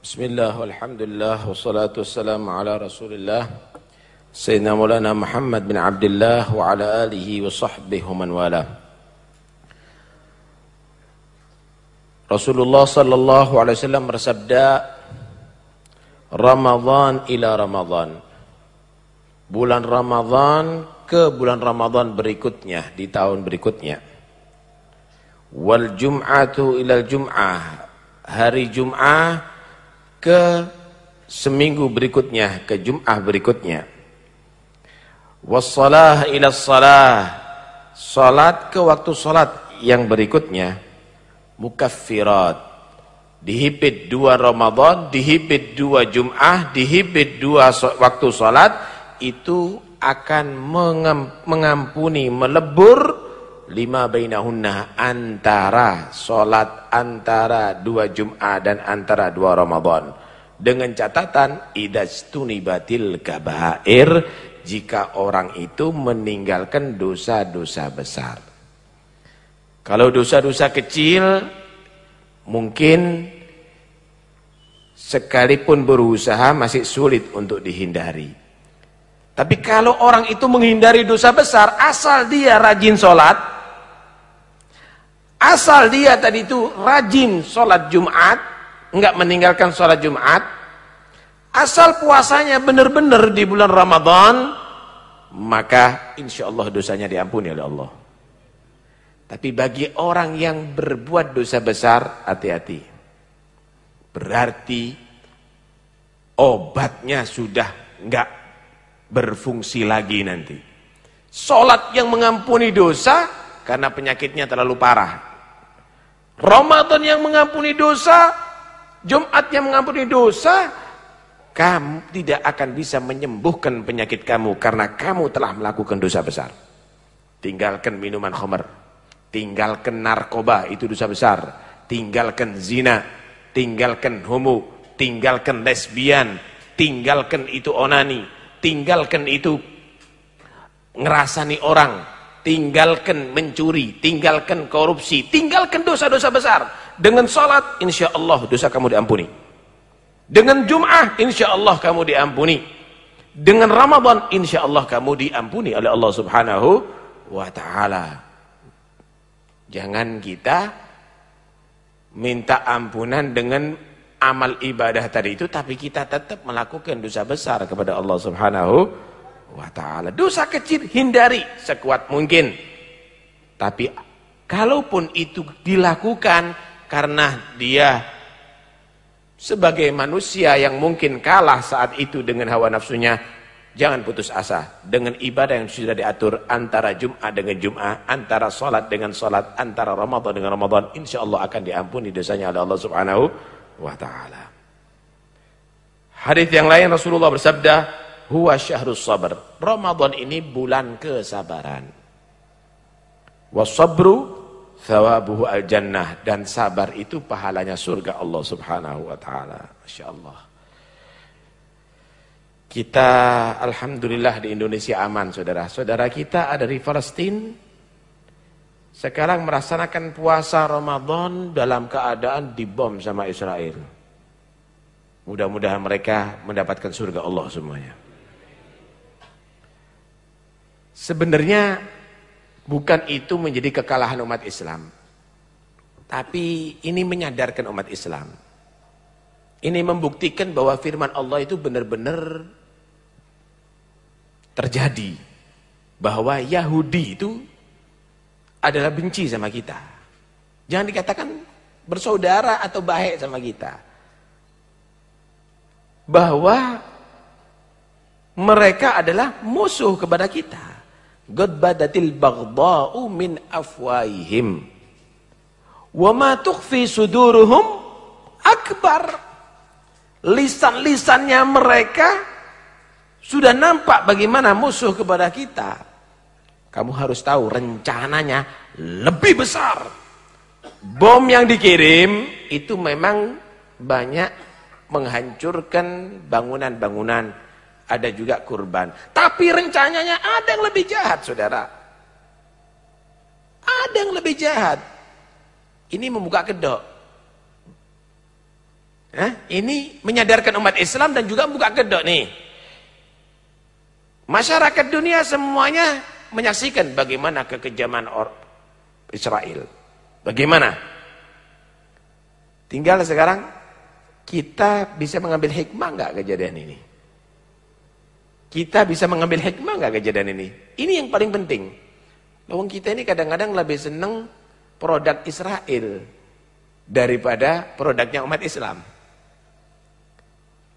Bismillah, walhamdulillah, wassalatu wassalamu ala rasulillah. Sayyidina Maulana Muhammad bin Abdullah wa ala alihi wa sahbihi man wala. Rasulullah sallallahu alaihi wasallam bersabda Ramadan ila Ramadan. Bulan Ramadan ke bulan Ramadan berikutnya di tahun berikutnya. Wal jum'atu ila jum'ah. Hari Jum'ah ke seminggu berikutnya, ke Jum'ah berikutnya. Wassalah ila salah. Salat ke waktu salat yang berikutnya. Mukaffirat. Dihibit dua Ramadan, dihibit dua Jum'ah, dihibit dua waktu salat. Itu akan mengampuni, melebur lima bainahunna antara solat antara dua Jum'ah dan antara dua Ramadan. Dengan catatan idastunibatil kabair jika orang itu meninggalkan dosa-dosa besar. Kalau dosa-dosa kecil mungkin sekalipun berusaha masih sulit untuk dihindari. Tapi kalau orang itu menghindari dosa besar asal dia rajin sholat Asal dia tadi itu rajin sholat Jumat, enggak meninggalkan sholat Jumat. Asal puasanya benar-benar di bulan Ramadan, maka insya Allah dosanya diampuni oleh Allah. Tapi bagi orang yang berbuat dosa besar, hati-hati. Berarti obatnya sudah enggak berfungsi lagi nanti. Sholat yang mengampuni dosa karena penyakitnya terlalu parah. Ramadan yang mengampuni dosa, Jumat yang mengampuni dosa, kamu tidak akan bisa menyembuhkan penyakit kamu karena kamu telah melakukan dosa besar. Tinggalkan minuman khamar, tinggalkan narkoba, itu dosa besar. Tinggalkan zina, tinggalkan homo, tinggalkan lesbian, tinggalkan itu onani, tinggalkan itu ngerasani orang, tinggalkan mencuri, tinggalkan korupsi, tinggalkan dosa-dosa besar. Dengan salat, insya Allah dosa kamu diampuni. Dengan Jum'ah, insya Allah kamu diampuni. Dengan Ramadan, insya Allah kamu diampuni oleh Allah subhanahu wa ta'ala. Jangan kita minta ampunan dengan amal ibadah tadi itu, tapi kita tetap melakukan dosa besar kepada Allah subhanahu wa wa ta'ala. Dosa kecil hindari sekuat mungkin. Tapi kalaupun itu dilakukan karena dia sebagai manusia yang mungkin kalah saat itu dengan hawa nafsunya, jangan putus asa. Dengan ibadah yang sudah diatur antara Jum'ah dengan Jum'ah, antara salat dengan salat, antara Ramadan dengan Ramadan, insya Allah akan diampuni dosanya oleh Allah subhanahu wa ta'ala. Hadis yang lain Rasulullah bersabda, huwa syahrus sabr. Ramadan ini bulan kesabaran. Wasabru thawabuhu al-jannah dan sabar itu pahalanya surga Allah Subhanahu wa taala. Masyaallah. Kita alhamdulillah di Indonesia aman Saudara. Saudara kita ada di Palestina sekarang merasakan puasa Ramadan dalam keadaan dibom sama Israel. Mudah-mudahan mereka mendapatkan surga Allah semuanya. Sebenarnya bukan itu menjadi kekalahan umat Islam. Tapi ini menyadarkan umat Islam. Ini membuktikan bahwa firman Allah itu benar-benar terjadi. Bahwa Yahudi itu adalah benci sama kita. Jangan dikatakan bersaudara atau baik sama kita. Bahwa mereka adalah musuh kepada kita. Qad badatil baghdha'u min afwaihim. Wa ma tukhfi suduruhum akbar. Lisan-lisannya mereka sudah nampak bagaimana musuh kepada kita. Kamu harus tahu rencananya lebih besar. Bom yang dikirim itu memang banyak menghancurkan bangunan-bangunan ada juga kurban. Tapi rencananya ada yang lebih jahat, saudara. Ada yang lebih jahat. Ini membuka kedok. Hah? Ini menyadarkan umat Islam dan juga buka kedok nih. Masyarakat dunia semuanya menyaksikan bagaimana kekejaman Israel. Bagaimana? Tinggal sekarang kita bisa mengambil hikmah nggak kejadian ini? Kita bisa mengambil hikmah nggak kejadian ini? Ini yang paling penting. Lawang kita ini kadang-kadang lebih senang produk Israel daripada produknya umat Islam.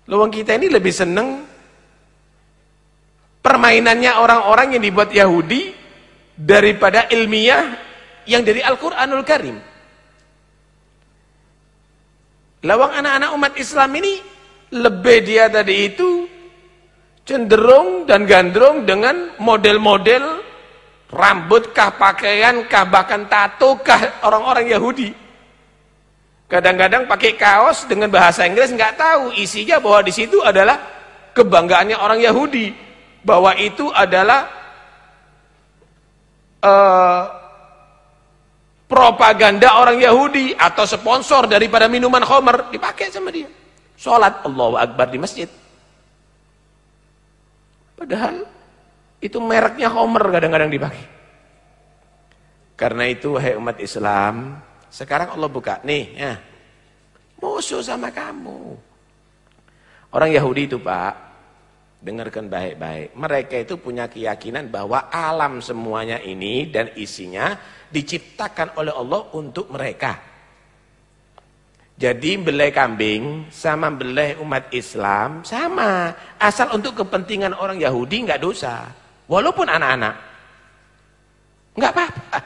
Lawang kita ini lebih senang permainannya orang-orang yang dibuat Yahudi daripada ilmiah yang dari Al-Quranul Karim. Lawang anak-anak umat Islam ini lebih dia tadi itu cenderung dan gandrung dengan model-model rambut kah pakaian kah bahkan tato kah orang-orang Yahudi. Kadang-kadang pakai kaos dengan bahasa Inggris nggak tahu isinya bahwa di situ adalah kebanggaannya orang Yahudi, bahwa itu adalah uh, propaganda orang Yahudi atau sponsor daripada minuman khamar dipakai sama dia. Salat Allahu Akbar di masjid. Padahal itu mereknya khamar kadang-kadang dipakai. Karena itu wahai umat Islam, sekarang Allah buka nih, ya. Musuh sama kamu. Orang Yahudi itu, Pak, dengarkan baik-baik. Mereka itu punya keyakinan bahwa alam semuanya ini dan isinya diciptakan oleh Allah untuk mereka. Jadi belai kambing sama belai umat Islam sama. Asal untuk kepentingan orang Yahudi nggak dosa. Walaupun anak-anak. nggak apa-apa.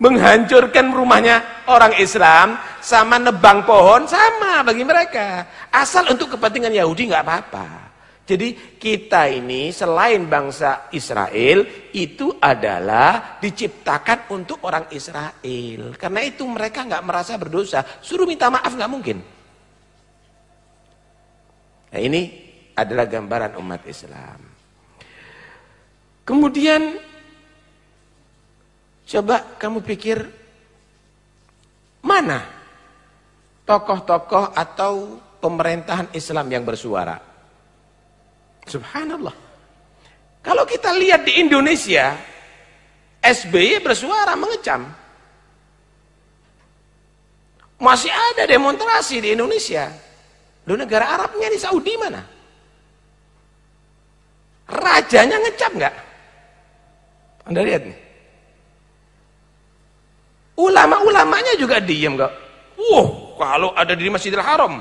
Menghancurkan rumahnya orang Islam sama nebang pohon sama bagi mereka. Asal untuk kepentingan Yahudi nggak apa-apa. Jadi kita ini selain bangsa Israel itu adalah diciptakan untuk orang Israel. Karena itu mereka nggak merasa berdosa. Suruh minta maaf nggak mungkin. Nah ini adalah gambaran umat Islam. Kemudian coba kamu pikir mana tokoh-tokoh atau pemerintahan Islam yang bersuara? Subhanallah. Kalau kita lihat di Indonesia, SBY bersuara mengecam. Masih ada demonstrasi di Indonesia. Lu negara Arabnya di Saudi mana? Rajanya ngecap nggak? Anda lihat nih. Ulama-ulamanya juga diem kok. Wah, kalau ada di Masjidil Haram,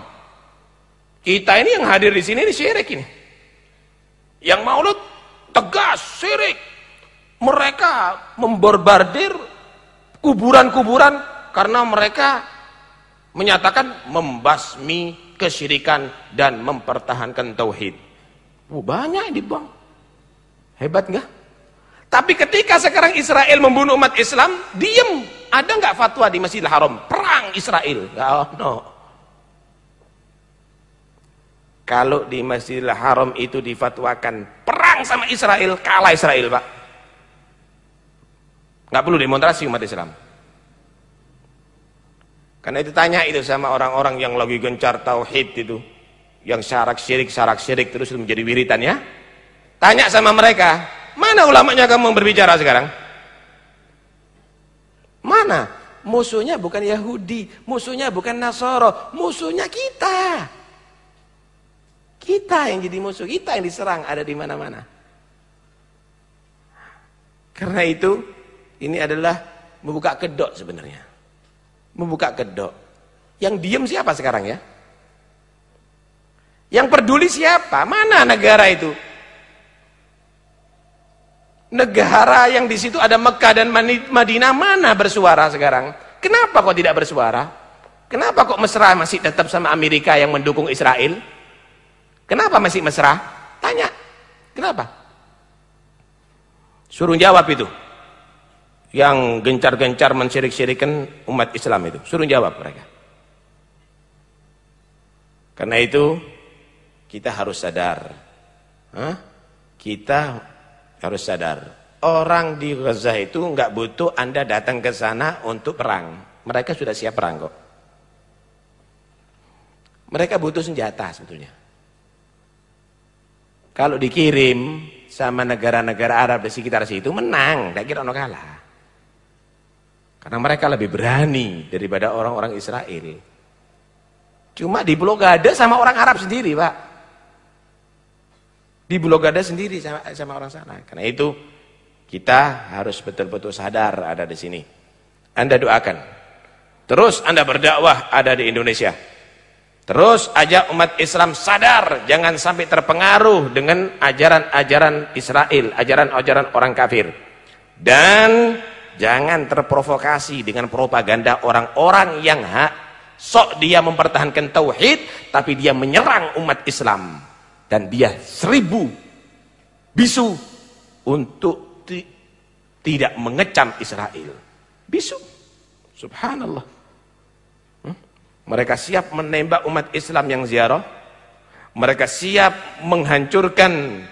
kita ini yang hadir di sini ini syirik ini. Yang maulud tegas, syirik. Mereka memborbardir kuburan-kuburan karena mereka menyatakan membasmi kesyirikan dan mempertahankan tauhid. Oh, banyak ini bang. Hebat nggak? Tapi ketika sekarang Israel membunuh umat Islam, diem. Ada nggak fatwa di Masjidil Haram? Perang Israel. Oh, no. Kalau di Masjidil Haram itu difatwakan perang sama Israel, kalah Israel, Pak. Nggak perlu demonstrasi umat Islam. Karena itu tanya itu sama orang-orang yang lagi gencar tauhid itu, yang syarak syirik, syarak syirik terus itu menjadi wiritan ya. Tanya sama mereka, mana ulamanya kamu berbicara sekarang? Mana? Musuhnya bukan Yahudi, musuhnya bukan Nasoro, musuhnya kita. Kita yang jadi musuh, kita yang diserang ada di mana-mana. Karena itu, ini adalah membuka kedok sebenarnya. Membuka kedok. Yang diem siapa sekarang ya? Yang peduli siapa? Mana negara itu? Negara yang di situ ada Mekah dan Madinah mana bersuara sekarang? Kenapa kok tidak bersuara? Kenapa kok mesra masih tetap sama Amerika yang mendukung Israel? Kenapa masih mesra? Tanya. Kenapa? Suruh jawab itu. Yang gencar-gencar mensyirik-syirikan umat Islam itu. Suruh jawab mereka. Karena itu kita harus sadar. Hah? Kita harus sadar. Orang di Gaza itu nggak butuh Anda datang ke sana untuk perang. Mereka sudah siap perang kok. Mereka butuh senjata sebetulnya. Kalau dikirim sama negara-negara Arab di sekitar situ menang, tidak kira ono kalah. Karena mereka lebih berani daripada orang-orang Israel. Cuma di Pulau Gada sama orang Arab sendiri, Pak. Di Pulau Gada sendiri sama, sama orang sana. Karena itu kita harus betul-betul sadar ada di sini. Anda doakan. Terus Anda berdakwah ada di Indonesia. Terus ajak umat Islam sadar, jangan sampai terpengaruh dengan ajaran-ajaran Israel, ajaran-ajaran orang kafir. Dan jangan terprovokasi dengan propaganda orang-orang yang hak sok dia mempertahankan tauhid tapi dia menyerang umat Islam dan dia seribu bisu untuk tidak mengecam Israel. Bisu. Subhanallah. Mereka siap menembak umat Islam yang ziarah. Mereka siap menghancurkan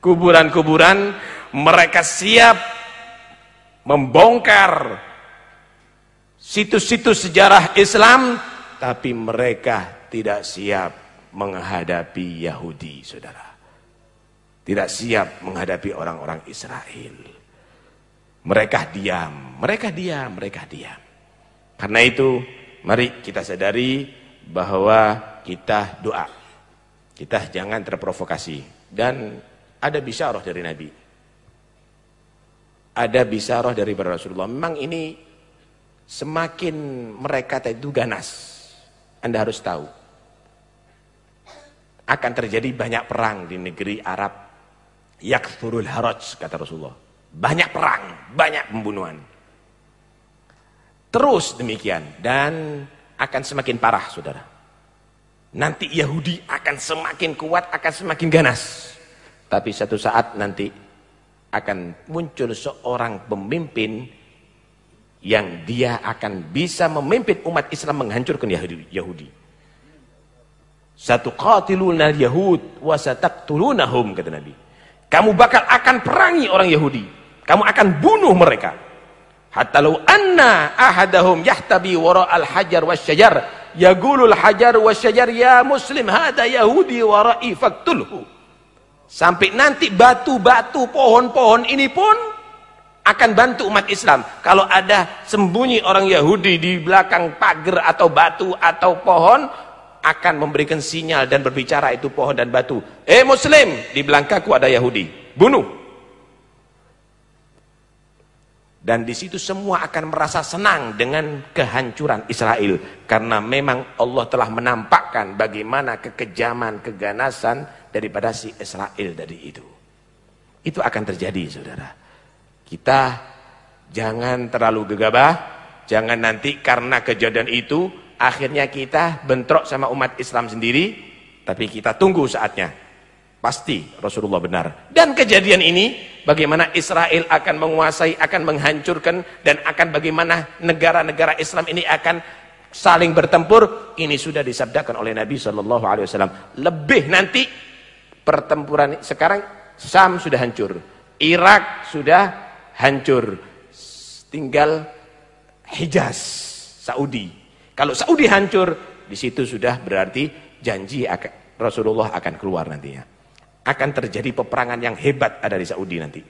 kuburan-kuburan. Mereka siap membongkar situs-situs sejarah Islam. Tapi mereka tidak siap menghadapi Yahudi, saudara. Tidak siap menghadapi orang-orang Israel. Mereka diam, mereka diam, mereka diam. Karena itu Mari kita sadari bahwa kita doa. Kita jangan terprovokasi. Dan ada bisyarah dari Nabi. Ada bisyarah dari Rasulullah. Memang ini semakin mereka itu ganas. Anda harus tahu. Akan terjadi banyak perang di negeri Arab. Yakthurul haraj, kata Rasulullah. Banyak perang, banyak pembunuhan. Terus demikian dan akan semakin parah saudara. Nanti Yahudi akan semakin kuat, akan semakin ganas. Tapi satu saat nanti akan muncul seorang pemimpin yang dia akan bisa memimpin umat Islam menghancurkan Yahudi. Satu qatiluna yahud wa sataqtulunahum kata Nabi. Kamu bakal akan perangi orang Yahudi. Kamu akan bunuh mereka. Hatta law anna ahadahum yahtabi wara al-hajar wasyajar yaqulu al-hajar wasyajar ya muslim hada yahudi wara'i faktulhu. Sampai nanti batu-batu pohon-pohon ini pun akan bantu umat Islam. Kalau ada sembunyi orang Yahudi di belakang pagar atau batu atau pohon akan memberikan sinyal dan berbicara itu pohon dan batu. Eh muslim, di belakangku ada Yahudi. Bunuh. Dan di situ semua akan merasa senang dengan kehancuran Israel. Karena memang Allah telah menampakkan bagaimana kekejaman, keganasan daripada si Israel dari itu. Itu akan terjadi saudara. Kita jangan terlalu gegabah. Jangan nanti karena kejadian itu akhirnya kita bentrok sama umat Islam sendiri. Tapi kita tunggu saatnya. Pasti Rasulullah benar. Dan kejadian ini, bagaimana Israel akan menguasai, akan menghancurkan, dan akan bagaimana negara-negara Islam ini akan saling bertempur, ini sudah disabdakan oleh Nabi Shallallahu Alaihi Wasallam. Lebih nanti pertempuran sekarang Sam sudah hancur, Irak sudah hancur, tinggal Hijaz, Saudi. Kalau Saudi hancur, di situ sudah berarti janji Rasulullah akan keluar nantinya akan terjadi peperangan yang hebat ada di Saudi nanti.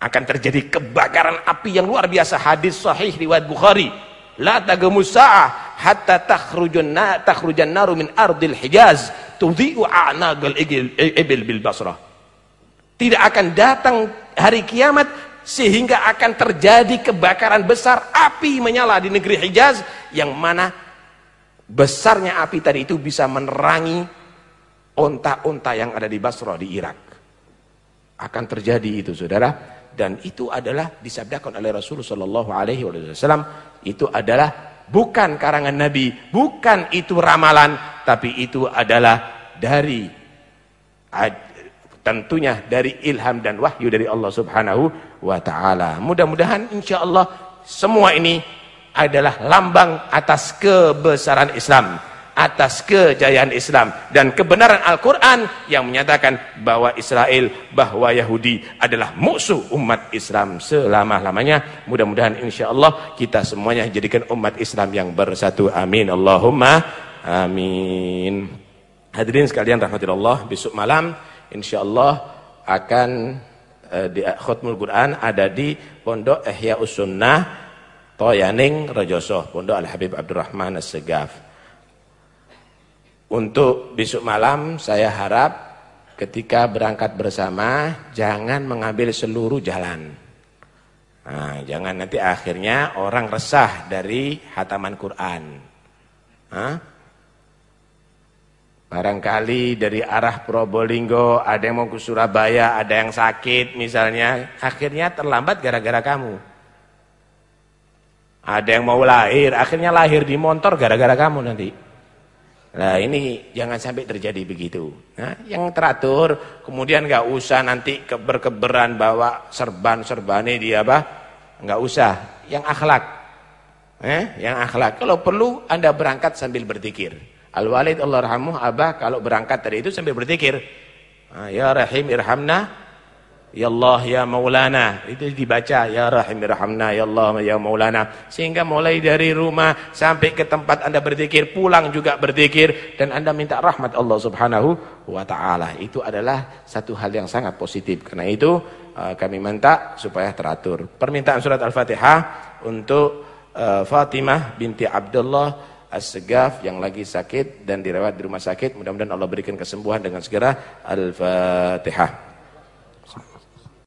Akan terjadi kebakaran api yang luar biasa. Hadis sahih riwayat Bukhari. La tagumus sa'ah hatta takhrujun na takhrujan naru min ardil Hijaz tudhi'u a'nagal ibil bil Basrah. Tidak akan datang hari kiamat sehingga akan terjadi kebakaran besar api menyala di negeri Hijaz yang mana besarnya api tadi itu bisa menerangi onta-onta yang ada di Basra di Irak. Akan terjadi itu saudara dan itu adalah disabdakan oleh Rasulullah Wasallam itu adalah bukan karangan Nabi, bukan itu ramalan, tapi itu adalah dari tentunya dari ilham dan wahyu dari Allah Subhanahu wa taala. Mudah-mudahan insya Allah semua ini adalah lambang atas kebesaran Islam atas kejayaan Islam dan kebenaran Al-Quran yang menyatakan bahwa Israel, bahwa Yahudi adalah musuh umat Islam selama-lamanya. Mudah-mudahan insya Allah kita semuanya jadikan umat Islam yang bersatu. Amin. Allahumma Amin. Hadirin sekalian rahmatillah, besok malam insyaallah akan uh, di khutmul Quran ada di Pondok Ihya Usunnah Toyaning Rejoso, Pondok Al Habib Abdurrahman As-Segaf. Untuk besok malam saya harap ketika berangkat bersama jangan mengambil seluruh jalan. Nah, jangan nanti akhirnya orang resah dari hataman Quran. Hah? Barangkali dari arah Probolinggo ada yang mau ke Surabaya, ada yang sakit misalnya, akhirnya terlambat gara-gara kamu. Ada yang mau lahir, akhirnya lahir di motor gara-gara kamu nanti. Nah ini jangan sampai terjadi begitu. Nah, yang teratur, kemudian nggak usah nanti keber-keberan bawa serban-serbane dia apa? Nggak usah. Yang akhlak, eh? yang akhlak. Kalau perlu Anda berangkat sambil berzikir. Al-Walid Allah rahamuh Abah kalau berangkat tadi itu sambil berzikir. Ah, ya Rahim irhamna. Ya Allah ya Maulana. Itu dibaca ya Rahim irhamna ya Allah ya Maulana. Sehingga mulai dari rumah sampai ke tempat Anda berzikir, pulang juga berzikir dan Anda minta rahmat Allah Subhanahu wa taala. Itu adalah satu hal yang sangat positif. Karena itu ah, kami minta supaya teratur. Permintaan surat Al-Fatihah untuk uh, Fatimah binti Abdullah As-Segaf yang lagi sakit dan dirawat di rumah sakit. Mudah-mudahan Allah berikan kesembuhan dengan segera. Al-Fatihah.